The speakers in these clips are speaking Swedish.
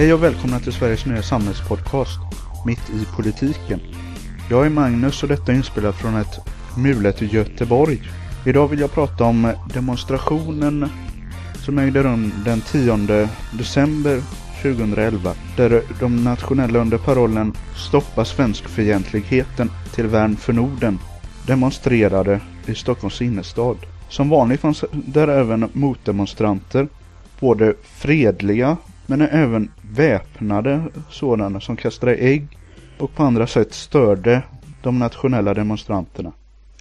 Hej och välkomna till Sveriges nya samhällspodcast, Mitt i politiken. Jag är Magnus och detta är inspelat från ett mulet i Göteborg. Idag vill jag prata om demonstrationen som ägde rum den 10 december 2011 där de nationella under parollen Stoppa svenskfientligheten till värn för Norden demonstrerade i Stockholms innerstad. Som vanligt fanns där även motdemonstranter, både fredliga men även väpnade sådana som kastade ägg och på andra sätt störde de nationella demonstranterna.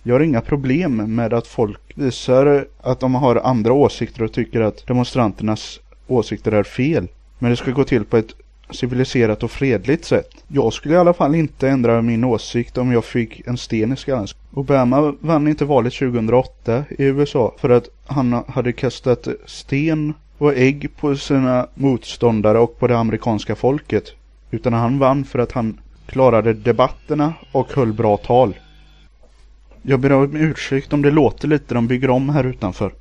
Jag har inga problem med att folk visar att de har andra åsikter och tycker att demonstranternas åsikter är fel. Men det ska gå till på ett civiliserat och fredligt sätt. Jag skulle i alla fall inte ändra min åsikt om jag fick en sten i skallen. Obama vann inte valet 2008 i USA för att han hade kastat sten och ägg på sina motståndare och på det amerikanska folket. Utan han vann för att han klarade debatterna och höll bra tal. Jag ber om ursäkt om det låter lite de bygger om här utanför.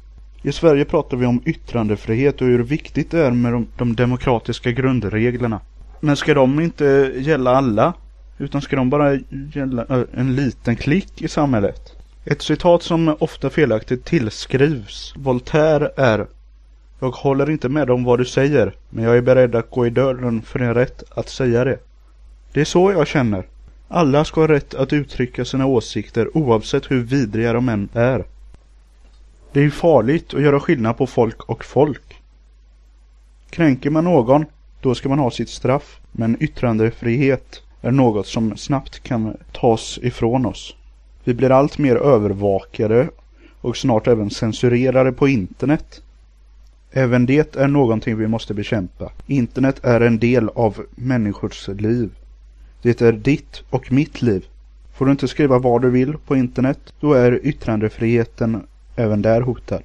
I Sverige pratar vi om yttrandefrihet och hur viktigt det är med de, de demokratiska grundreglerna. Men ska de inte gälla alla? Utan ska de bara gälla eh, en liten klick i samhället? Ett citat som ofta felaktigt tillskrivs Voltaire är jag håller inte med om vad du säger, men jag är beredd att gå i dörren för din rätt att säga det. Det är så jag känner. Alla ska ha rätt att uttrycka sina åsikter oavsett hur vidriga de än är. Det är farligt att göra skillnad på folk och folk. Kränker man någon, då ska man ha sitt straff. Men yttrandefrihet är något som snabbt kan tas ifrån oss. Vi blir allt mer övervakade och snart även censurerade på internet. Även det är någonting vi måste bekämpa. Internet är en del av människors liv. Det är ditt och mitt liv. Får du inte skriva vad du vill på internet, då är yttrandefriheten även där hotad.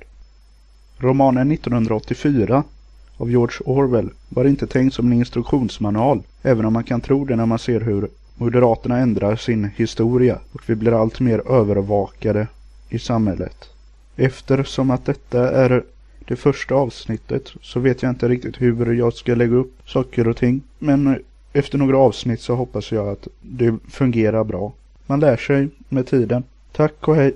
Romanen 1984 av George Orwell var inte tänkt som en instruktionsmanual, även om man kan tro det när man ser hur Moderaterna ändrar sin historia och vi blir allt mer övervakade i samhället. Eftersom att detta är det första avsnittet så vet jag inte riktigt hur jag ska lägga upp saker och ting. Men eh, efter några avsnitt så hoppas jag att det fungerar bra. Man lär sig med tiden. Tack och hej!